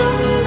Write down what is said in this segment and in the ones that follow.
show.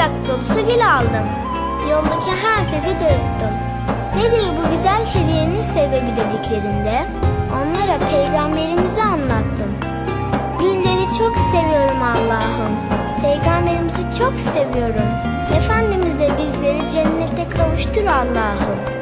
Kucak dolusu gül aldım. Yoldaki herkese dağıttım. Nedir bu güzel hediyenin sebebi dediklerinde onlara peygamberimizi anlattım. Gülleri çok seviyorum Allah'ım. Peygamberimizi çok seviyorum. Efendimiz de bizleri cennete kavuştur Allah'ım.